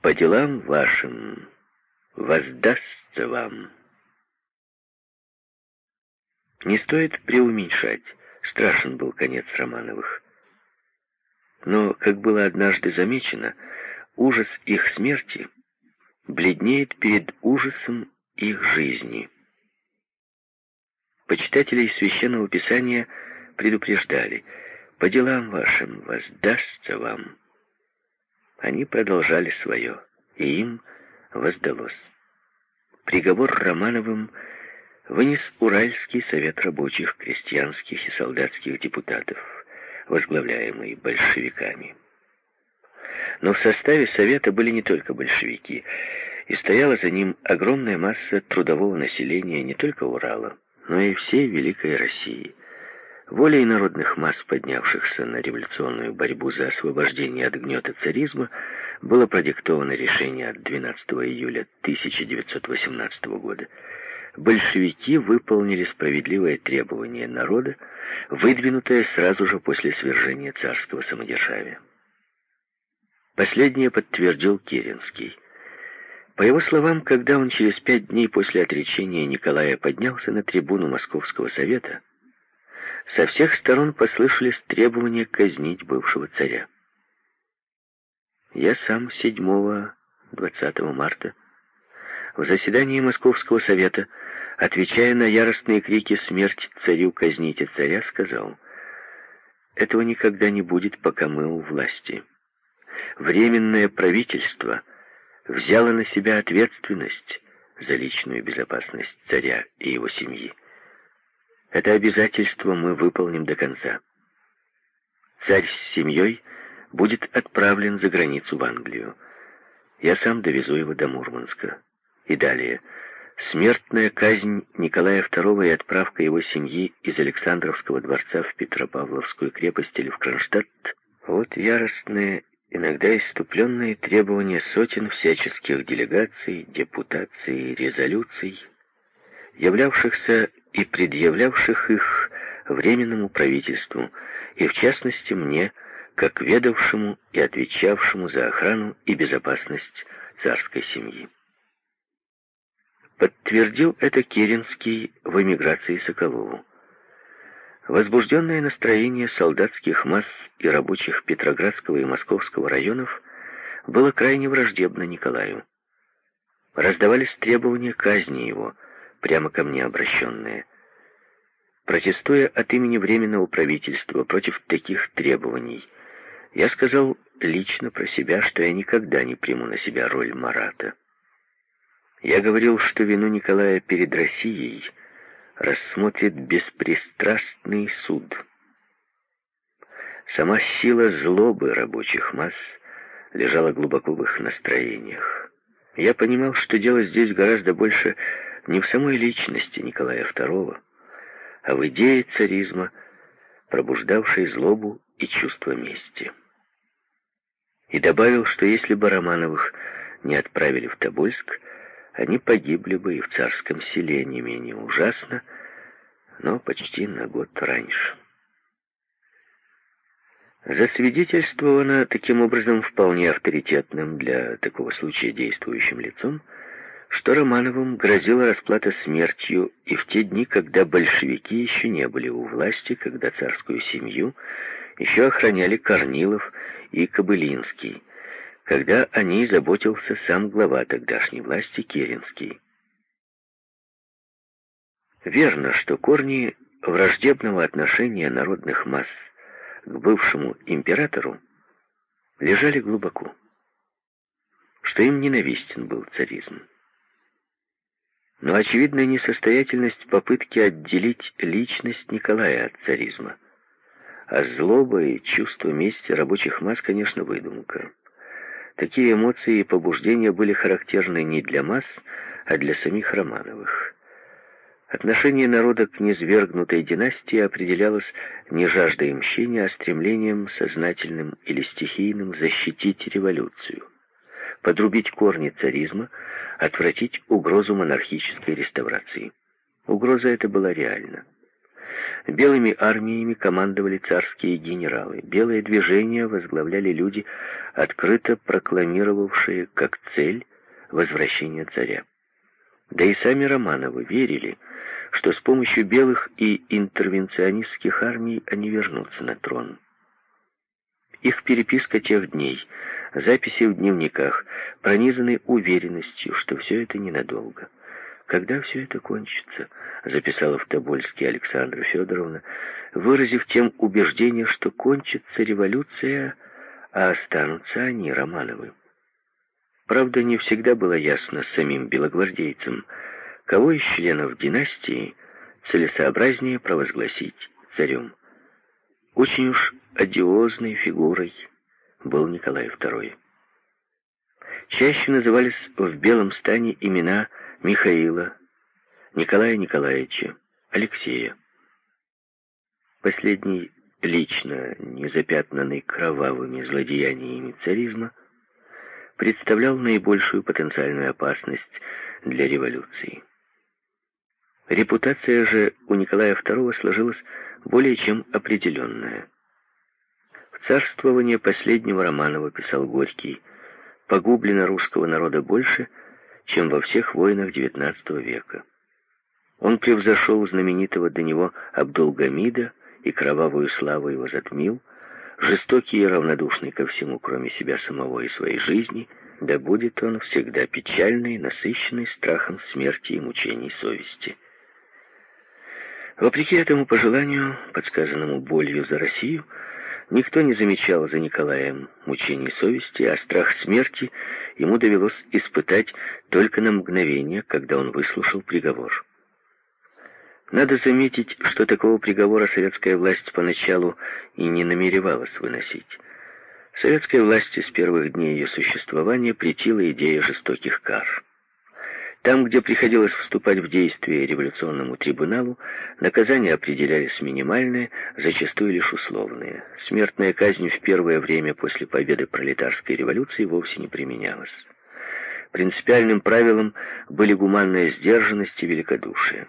по делам вашим воздастся вам. Не стоит преуменьшать, страшен был конец Романовых. Но, как было однажды замечено, ужас их смерти бледнеет перед ужасом их жизни. Почитателей Священного Писания предупреждали, «По делам вашим воздастся вам». Они продолжали свое, и им воздалось. Приговор Романовым вынес Уральский совет рабочих, крестьянских и солдатских депутатов, возглавляемый большевиками. Но в составе совета были не только большевики, и стояла за ним огромная масса трудового населения не только Урала, но и всей Великой России. Волей народных масс, поднявшихся на революционную борьбу за освобождение от гнета царизма, было продиктовано решение от 12 июля 1918 года. Большевики выполнили справедливое требование народа, выдвинутое сразу же после свержения царского самодержавия. Последнее подтвердил Керенский. По его словам, когда он через пять дней после отречения Николая поднялся на трибуну Московского совета, со всех сторон послышались требования казнить бывшего царя. Я сам 7-20 марта в заседании Московского совета, отвечая на яростные крики «Смерть царю! Казните царя!», сказал, «Этого никогда не будет, пока мы у власти. Временное правительство взяло на себя ответственность за личную безопасность царя и его семьи. Это обязательство мы выполним до конца. Царь с семьей будет отправлен за границу в Англию. Я сам довезу его до Мурманска. И далее. Смертная казнь Николая II и отправка его семьи из Александровского дворца в Петропавловскую крепость или в Кронштадт — вот яростные, иногда иступленные требования сотен всяческих делегаций, депутаций резолюций, являвшихся и предъявлявших их Временному правительству, и в частности мне, как ведавшему и отвечавшему за охрану и безопасность царской семьи. Подтвердил это Керенский в эмиграции Соколову. Возбужденное настроение солдатских масс и рабочих Петроградского и Московского районов было крайне враждебно Николаю. Раздавались требования казни его – прямо ко мне обращенные. Протестуя от имени Временного правительства против таких требований, я сказал лично про себя, что я никогда не приму на себя роль Марата. Я говорил, что вину Николая перед Россией рассмотрит беспристрастный суд. Сама сила злобы рабочих масс лежала глубоко в их настроениях. Я понимал, что дело здесь гораздо больше не в самой личности Николая II, а в идее царизма, пробуждавшей злобу и чувство мести. И добавил, что если бы Романовых не отправили в Тобольск, они погибли бы и в царском селе не менее ужасно, но почти на год раньше. Засвидетельствовано таким образом вполне авторитетным для такого случая действующим лицом, что Романовым грозила расплата смертью и в те дни, когда большевики еще не были у власти, когда царскую семью еще охраняли Корнилов и Кобылинский, когда о ней заботился сам глава тогдашней власти Керенский. Верно, что корни враждебного отношения народных масс к бывшему императору лежали глубоко, что им ненавистен был царизм. Но очевидна несостоятельность попытки отделить личность Николая от царизма. А злоба и чувство мести рабочих масс, конечно, выдумка. Такие эмоции и побуждения были характерны не для масс, а для самих Романовых. Отношение народа к низвергнутой династии определялось не жаждой мщения, а стремлением сознательным или стихийным защитить революцию подрубить корни царизма, отвратить угрозу монархической реставрации. Угроза эта была реальна. Белыми армиями командовали царские генералы. Белое движение возглавляли люди, открыто прокламировавшие как цель возвращение царя. Да и сами Романовы верили, что с помощью белых и интервенционистских армий они вернутся на трон. Их переписка тех дней, записи в дневниках, пронизаны уверенностью, что все это ненадолго. «Когда все это кончится?» — записала в Тобольске Александра Федоровна, выразив тем убеждение, что кончится революция, а останутся они, Романовы. Правда, не всегда было ясно самим белогвардейцам, кого из членов династии целесообразнее провозгласить царем. Очень уж одиозной фигурой был Николай II. Чаще назывались в белом стане имена Михаила, Николая Николаевича, Алексея. Последний, лично незапятнанный кровавыми злодеяниями царизма, представлял наибольшую потенциальную опасность для революции. Репутация же у Николая II сложилась более чем определенная. Царствование последнего Романова, писал Горький, погублено русского народа больше, чем во всех войнах XIX века. Он превзошел знаменитого до него Абдулгамида и кровавую славу его затмил, жестокий и равнодушный ко всему, кроме себя самого и своей жизни, да будет он всегда печальный, насыщенный страхом смерти и мучений совести. Вопреки этому пожеланию, подсказанному болью за Россию, никто не замечал за Николаем мучений совести, а страх смерти ему довелось испытать только на мгновение, когда он выслушал приговор. Надо заметить, что такого приговора советская власть поначалу и не намеревалась выносить. Советской власти с первых дней ее существования претила идея жестоких кар. Там, где приходилось вступать в действие революционному трибуналу, наказания определялись минимальные, зачастую лишь условные. Смертная казнь в первое время после победы пролетарской революции вовсе не применялась. Принципиальным правилом были гуманная сдержанность и великодушие.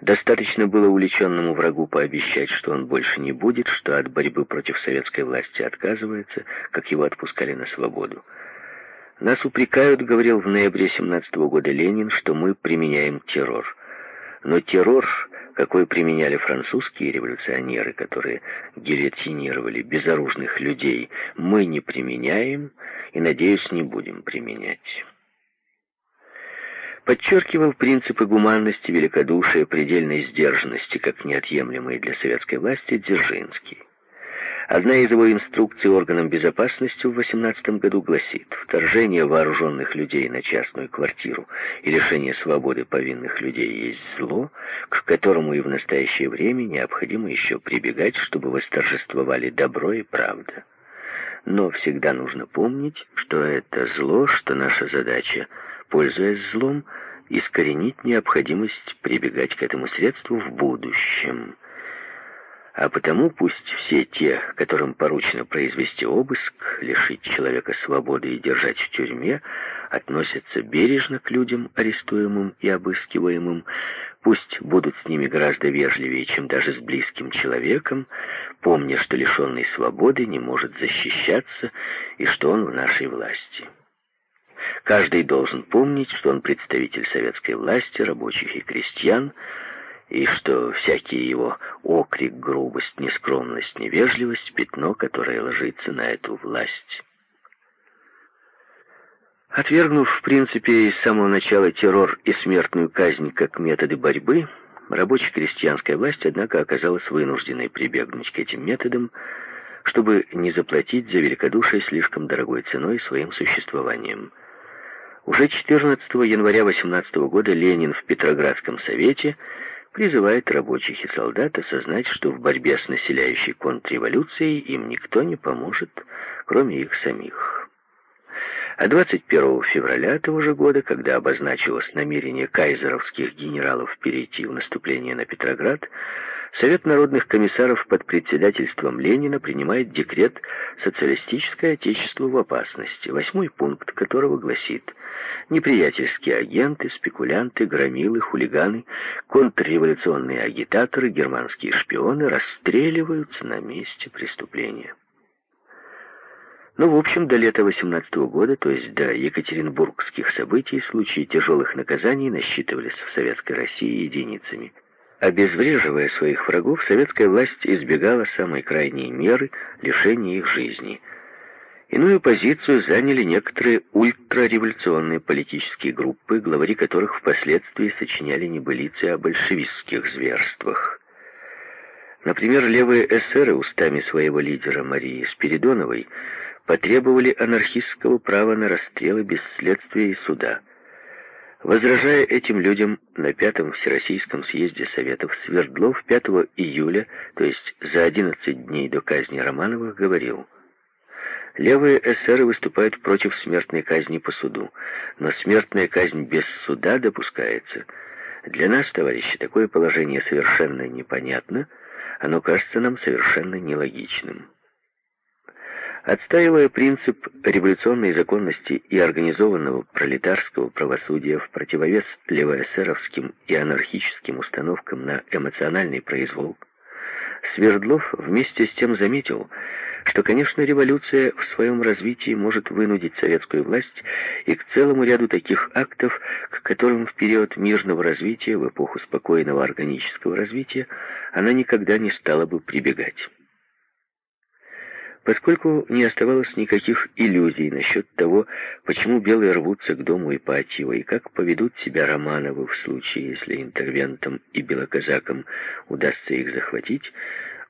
Достаточно было увлеченному врагу пообещать, что он больше не будет, что от борьбы против советской власти отказывается, как его отпускали на свободу. «Нас упрекают, — говорил в ноябре 17 -го года Ленин, — что мы применяем террор. Но террор, какой применяли французские революционеры, которые гильотинировали безоружных людей, мы не применяем и, надеюсь, не будем применять» подчеркивал принципы гуманности, великодушия, предельной сдержанности, как неотъемлемые для советской власти, Дзержинский. Одна из его инструкций органам безопасности в 18 году гласит «Вторжение вооруженных людей на частную квартиру и лишение свободы повинных людей есть зло, к которому и в настоящее время необходимо еще прибегать, чтобы восторжествовали добро и правда». Но всегда нужно помнить, что это зло, что наша задача – пользуясь злом, искоренить необходимость прибегать к этому средству в будущем. А потому пусть все те, которым поручено произвести обыск, лишить человека свободы и держать в тюрьме, относятся бережно к людям, арестуемым и обыскиваемым, пусть будут с ними гораздо вежливее, чем даже с близким человеком, помня, что лишенный свободы не может защищаться и что он в нашей власти. Каждый должен помнить, что он представитель советской власти, рабочих и крестьян, и что всякий его окрик, грубость, нескромность, невежливость — пятно, которое ложится на эту власть. Отвергнув, в принципе, с самого начала террор и смертную казнь как методы борьбы, рабоче-крестьянская власть, однако, оказалась вынужденной прибегнуть к этим методам, чтобы не заплатить за великодушие слишком дорогой ценой своим существованием – уже 14 января 18 года Ленин в Петроградском совете призывает рабочих и солдат осознать, что в борьбе с населяющей контрреволюцией им никто не поможет, кроме их самих. А 21 февраля того же года, когда обозначилось намерение кайзеровских генералов перейти в наступление на Петроград, Совет народных комиссаров под председательством Ленина принимает декрет «Социалистическое отечество в опасности», восьмой пункт которого гласит «Неприятельские агенты, спекулянты, громилы, хулиганы, контрреволюционные агитаторы, германские шпионы расстреливаются на месте преступления». Но, ну, в общем, до лета 18 -го года, то есть до екатеринбургских событий, случаи тяжелых наказаний насчитывались в Советской России единицами. Обезвреживая своих врагов, советская власть избегала самой крайней меры лишения их жизни. Иную позицию заняли некоторые ультрареволюционные политические группы, главари которых впоследствии сочиняли небылицы о большевистских зверствах. Например, левые эсеры устами своего лидера Марии Спиридоновой потребовали анархистского права на расстрелы без следствия и суда. Возражая этим людям на Пятом Всероссийском съезде Советов, Свердлов 5 июля, то есть за 11 дней до казни Романовых, говорил «Левые эсеры выступают против смертной казни по суду, но смертная казнь без суда допускается. Для нас, товарищи, такое положение совершенно непонятно, оно кажется нам совершенно нелогичным». Отстаивая принцип революционной законности и организованного пролетарского правосудия в противовес левоэсеровским и анархическим установкам на эмоциональный произвол, Свердлов вместе с тем заметил, что, конечно, революция в своем развитии может вынудить советскую власть и к целому ряду таких актов, к которым в период мирного развития, в эпоху спокойного органического развития, она никогда не стала бы прибегать. Поскольку не оставалось никаких иллюзий насчет того, почему белые рвутся к дому Ипатьева и как поведут себя Романовы в случае, если интервентам и белоказакам удастся их захватить,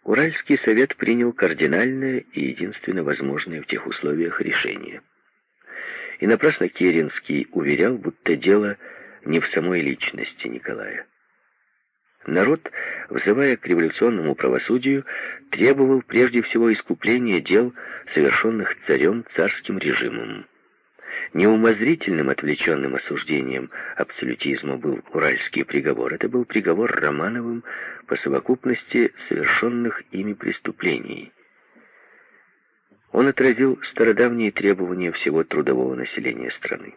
Уральский совет принял кардинальное и единственно возможное в тех условиях решение. И напрасно Керенский уверял, будто дело не в самой личности Николая. Народ, взывая к революционному правосудию, требовал прежде всего искупления дел, совершенных царем царским режимом. Неумозрительным отвлеченным осуждением абсолютизма был уральский приговор. Это был приговор Романовым по совокупности совершенных ими преступлений. Он отразил стародавние требования всего трудового населения страны.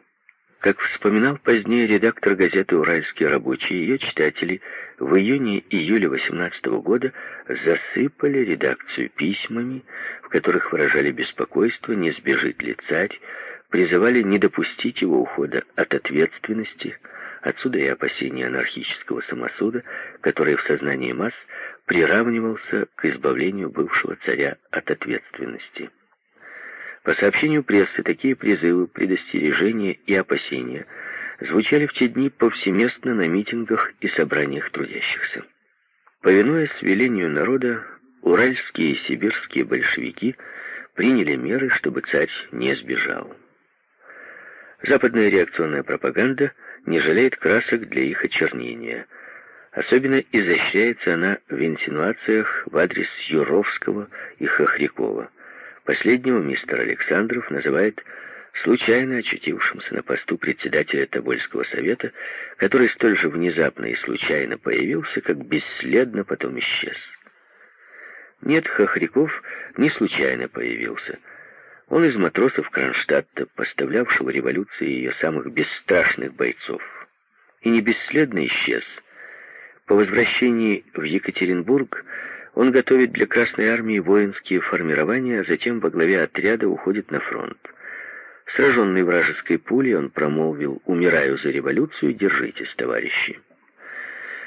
Как вспоминал позднее редактор газеты «Уральский рабочий», ее читатели в июне-июле 18 года засыпали редакцию письмами, в которых выражали беспокойство, не сбежит ли царь, призывали не допустить его ухода от ответственности, отсюда и опасения анархического самосуда, который в сознании масс приравнивался к избавлению бывшего царя от ответственности. По сообщению прессы, такие призывы, предостережения и опасения звучали в те дни повсеместно на митингах и собраниях трудящихся. Повинуясь велению народа, уральские и сибирские большевики приняли меры, чтобы царь не сбежал. Западная реакционная пропаганда не жалеет красок для их очернения. Особенно изощряется она в инсинуациях в адрес Юровского и Хохрякова. Последнего мистер Александров называет случайно очутившимся на посту председателя Тобольского совета, который столь же внезапно и случайно появился, как бесследно потом исчез. Нет, Хохряков не случайно появился. Он из матросов Кронштадта, поставлявшего революции ее самых бесстрашных бойцов. И не бесследно исчез. По возвращении в Екатеринбург он готовит для Красной Армии воинские формирования, а затем во главе отряда уходит на фронт. Сраженный вражеской пулей, он промолвил «Умираю за революцию, держитесь, товарищи».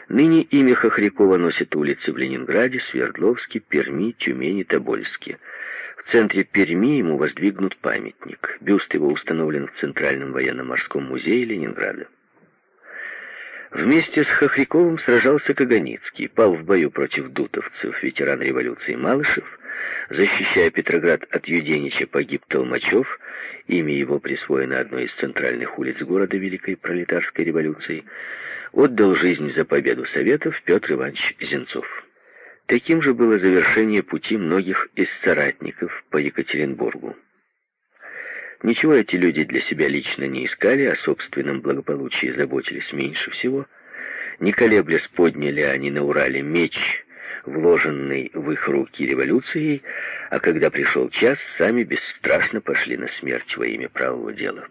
Ныне имя Хохрякова носит улицы в Ленинграде, Свердловске, Перми, Тюмени, Тобольске. В центре Перми ему воздвигнут памятник. Бюст его установлен в Центральном военно-морском музее Ленинграда. Вместе с Хохряковым сражался Каганицкий, пал в бою против дутовцев, ветеран революции Малышев. Защищая Петроград от Юденича погиб Толмачев, имя его присвоено одной из центральных улиц города Великой Пролетарской революции. Отдал жизнь за победу Советов Петр Иванович Зенцов. Таким же было завершение пути многих из соратников по Екатеринбургу. Ничего эти люди для себя лично не искали, о собственном благополучии заботились меньше всего. Не колеблясь, подняли они на Урале меч вложенной в их руки революцией, а когда пришел час, сами бесстрашно пошли на смерть во имя правого дела.